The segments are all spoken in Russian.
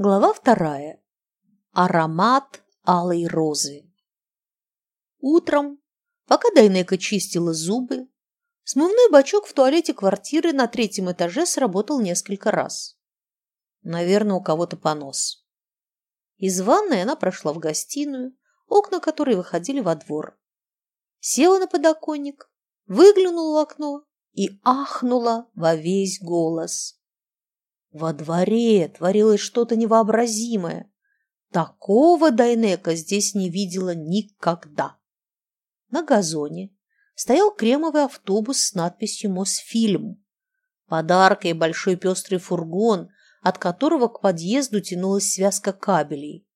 Глава вторая. Аромат алой розы. Утром, пока Дайнека чистила зубы, смывной бачок в туалете квартиры на третьем этаже сработал несколько раз. Наверное, у кого-то понос. Из ванной она прошла в гостиную, окна которой выходили во двор. Села на подоконник, выглянула в окно и ахнула во весь голос. Во дворе творилось что-то невообразимое. Такого Дайнека здесь не видела никогда. На газоне стоял кремовый автобус с надписью «Мосфильм». Подарка и большой пестрый фургон, от которого к подъезду тянулась связка кабелей.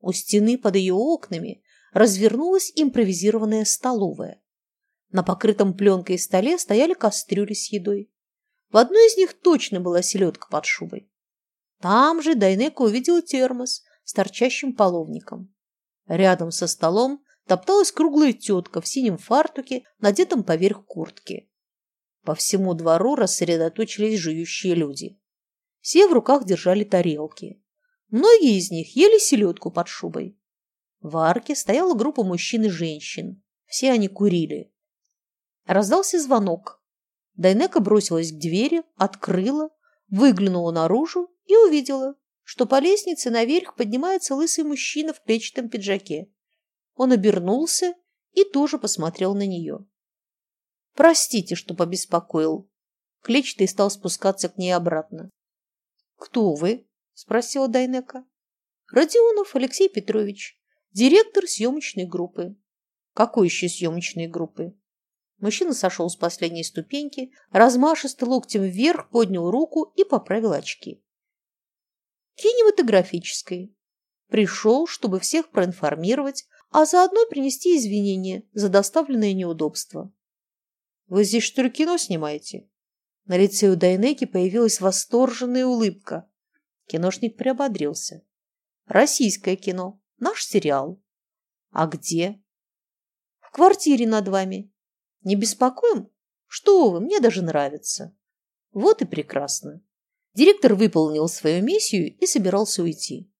У стены под ее окнами развернулась импровизированная столовая. На покрытом пленкой столе стояли кастрюли с едой. В одной из них точно была селедка под шубой. Там же Дайнека увидела термос с торчащим половником. Рядом со столом топталась круглая тетка в синем фартуке, надетом поверх куртки. По всему двору рассредоточились жующие люди. Все в руках держали тарелки. Многие из них ели селедку под шубой. В арке стояла группа мужчин и женщин. Все они курили. Раздался звонок. Дайнека бросилась к двери, открыла, выглянула наружу и увидела, что по лестнице наверх поднимается лысый мужчина в клетчатом пиджаке. Он обернулся и тоже посмотрел на нее. «Простите, что побеспокоил». Клетчатый стал спускаться к ней обратно. «Кто вы?» – спросила Дайнека. «Родионов Алексей Петрович, директор съемочной группы». «Какой еще съемочной группы?» Мужчина сошел с последней ступеньки, размашисто локтем вверх поднял руку и поправил очки. Кинематографической. Пришел, чтобы всех проинформировать, а заодно принести извинения за доставленное неудобство. «Вы здесь, что ли, кино снимаете?» На лице у Дайнеки появилась восторженная улыбка. Киношник приободрился. «Российское кино. Наш сериал». «А где?» «В квартире над вами. Не беспокоим? Что вы, мне даже нравится. Вот и прекрасно. Директор выполнил свою миссию и собирался уйти.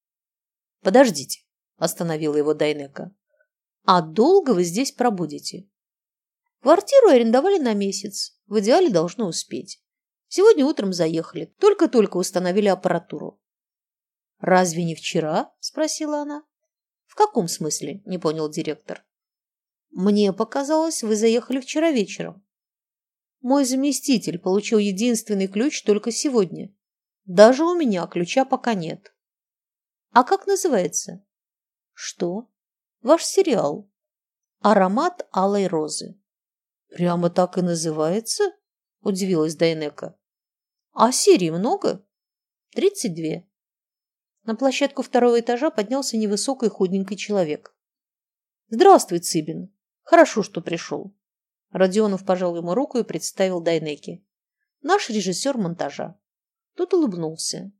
Подождите, остановила его Дайнека. А долго вы здесь пробудете? Квартиру арендовали на месяц. В идеале должны успеть. Сегодня утром заехали. Только-только установили аппаратуру. «Разве не вчера?» – спросила она. «В каком смысле?» – не понял директор. Мне показалось, вы заехали вчера вечером. Мой заместитель получил единственный ключ только сегодня. Даже у меня ключа пока нет. А как называется? Что? Ваш сериал. Аромат алой розы. Прямо так и называется? Удивилась Дайнека. А серий много? Тридцать две. На площадку второго этажа поднялся невысокий худенький человек. «Здравствуй, Цыбин. Хорошо, что пришел. Родионов пожал ему руку и представил Дайнеки. Наш режиссер монтажа. Тот улыбнулся.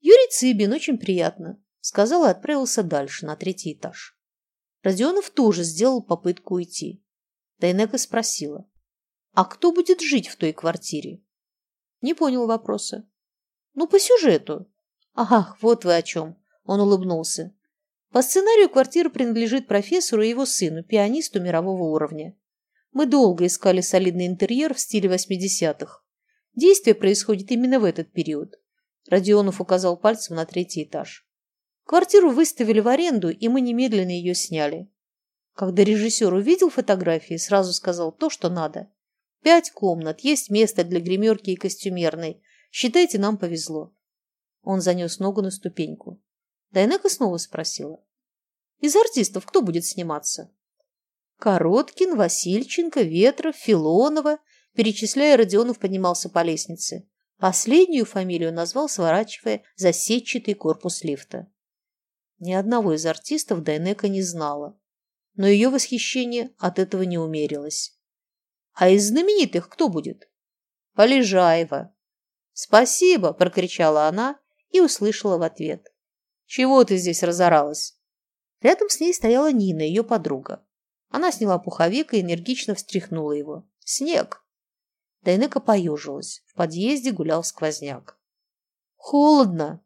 Юрий Цыбин, очень приятно, сказал и отправился дальше, на третий этаж. Родионов тоже сделал попытку уйти. Дайнека спросила. А кто будет жить в той квартире? Не понял вопроса. Ну, по сюжету. Ах, вот вы о чем. Он улыбнулся. По сценарию квартира принадлежит профессору и его сыну, пианисту мирового уровня. Мы долго искали солидный интерьер в стиле 80-х. Действие происходит именно в этот период. Родионов указал пальцем на третий этаж. Квартиру выставили в аренду, и мы немедленно ее сняли. Когда режиссер увидел фотографии, сразу сказал то, что надо. Пять комнат, есть место для гримерки и костюмерной. Считайте, нам повезло. Он занес ногу на ступеньку. Дайнека снова спросила. Из артистов кто будет сниматься? Короткин, Васильченко, Ветров, Филонова. Перечисляя, Родионов поднимался по лестнице. Последнюю фамилию назвал, сворачивая за сетчатый корпус лифта. Ни одного из артистов Дайнека не знала, но ее восхищение от этого не умерилось. А из знаменитых кто будет? Полежаева. «Спасибо!» – прокричала она и услышала в ответ. «Чего ты здесь разоралась?» Рядом с ней стояла Нина, ее подруга. Она сняла пуховик и энергично встряхнула его. «Снег!» Дайнека поежилась. В подъезде гулял сквозняк. «Холодно!»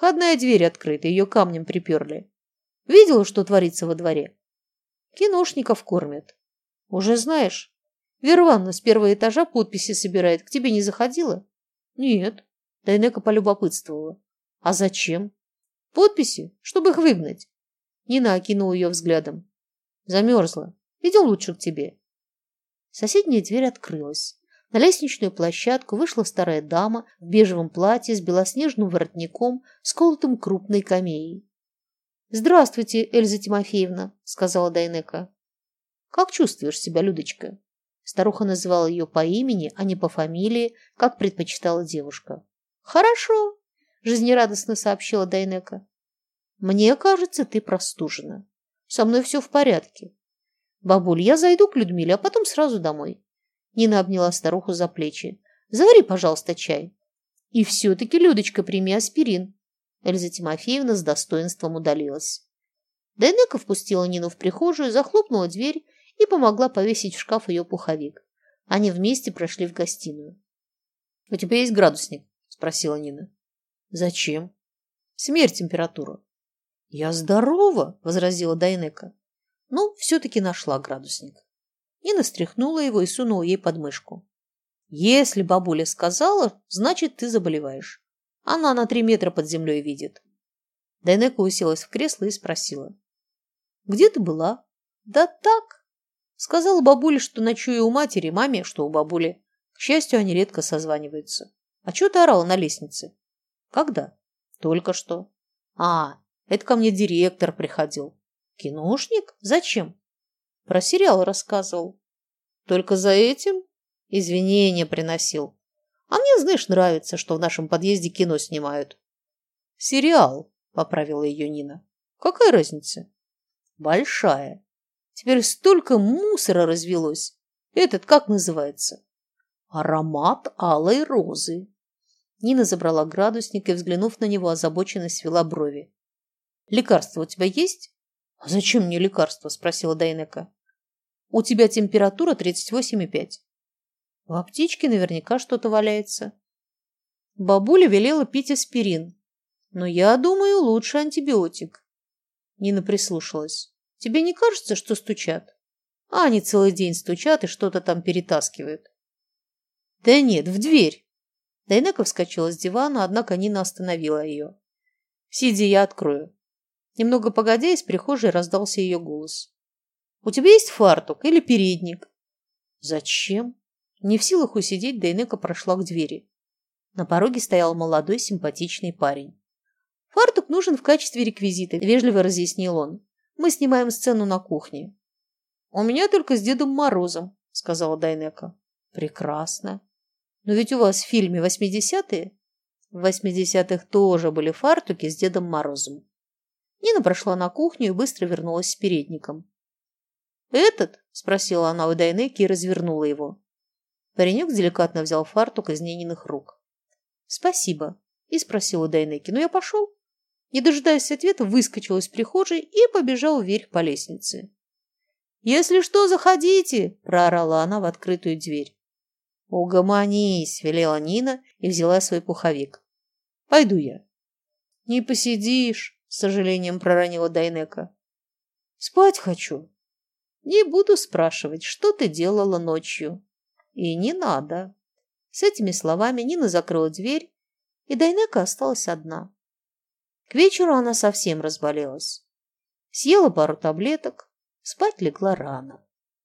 Входная дверь открыта, ее камнем приперли. Видела, что творится во дворе? Киношников кормят. Уже знаешь, Верванна с первого этажа подписи собирает. К тебе не заходила? Нет. Дайнека полюбопытствовала. А зачем? Подписи, чтобы их выгнать. Нина окинула ее взглядом. Замерзла. Идем лучше к тебе. Соседняя дверь открылась. На лестничную площадку вышла старая дама в бежевом платье с белоснежным воротником, сколотым крупной камеей. «Здравствуйте, Эльза Тимофеевна», — сказала Дайнека. «Как чувствуешь себя, Людочка?» Старуха называла ее по имени, а не по фамилии, как предпочитала девушка. «Хорошо», — жизнерадостно сообщила Дайнека. «Мне кажется, ты простужена. Со мной все в порядке. Бабуль, я зайду к Людмиле, а потом сразу домой». Нина обняла старуху за плечи. «Завари, пожалуйста, чай». «И все-таки, Людочка, прими аспирин». Эльза Тимофеевна с достоинством удалилась. Дайнека впустила Нину в прихожую, захлопнула дверь и помогла повесить в шкаф ее пуховик. Они вместе прошли в гостиную. «У тебя есть градусник?» – спросила Нина. «Зачем?» «Смерть температура». «Я здорова!» – возразила Дайнека. Но все-таки нашла градусник. Нина стряхнула его и сунула ей под мышку. «Если бабуля сказала, значит, ты заболеваешь. Она на три метра под землей видит». Дайнека уселась в кресло и спросила. «Где ты была?» «Да так, Сказала бабуле, что ночую у матери, маме, что у бабули. К счастью, они редко созваниваются. А что ты орала на лестнице? Когда? Только что. А, это ко мне директор приходил. Киношник? Зачем? Про сериал рассказывал. Только за этим? Извинения приносил. А мне, знаешь, нравится, что в нашем подъезде кино снимают. Сериал, поправила ее Нина. Какая разница? Большая. Теперь столько мусора развелось. Этот как называется? Аромат алой розы. Нина забрала градусник и, взглянув на него, озабоченно свела брови. «Лекарство у тебя есть?» «А зачем мне лекарство?» – спросила Дайнека. «У тебя температура 38,5». В аптечке наверняка что-то валяется. Бабуля велела пить аспирин. Но я думаю, лучше антибиотик. Нина прислушалась. Тебе не кажется, что стучат? А они целый день стучат и что-то там перетаскивают. Да нет, в дверь. Дайнека вскочила с дивана, однако Нина остановила ее. Сиди, я открою. Немного погодя, из прихожей раздался ее голос. У тебя есть фартук или передник? Зачем? Не в силах усидеть, Дайнека прошла к двери. На пороге стоял молодой симпатичный парень. «Фартук нужен в качестве реквизита», – вежливо разъяснил он. Мы снимаем сцену на кухне. У меня только с Дедом Морозом, сказала Дайнека. Прекрасно. Но ведь у вас в фильме восьмидесятые? В восьмидесятых тоже были фартуки с Дедом Морозом. Нина прошла на кухню и быстро вернулась с передником. «Этот?» – спросила она у Дайнеки и развернула его. Паренек деликатно взял фартук из Нининых рук. «Спасибо», – и спросила Дайнеки. «Ну я пошел?» Не дожидаясь ответа, выскочил из прихожей и побежал вверх по лестнице. «Если что, заходите!» – проорала она в открытую дверь. «Угомонись!» – велела Нина и взяла свой пуховик. «Пойду я». «Не посидишь!» – с сожалением проронила Дайнека. «Спать хочу». «Не буду спрашивать, что ты делала ночью». «И не надо». С этими словами Нина закрыла дверь, и Дайнека осталась одна. К вечеру она совсем разболелась. Съела пару таблеток, спать легла рано.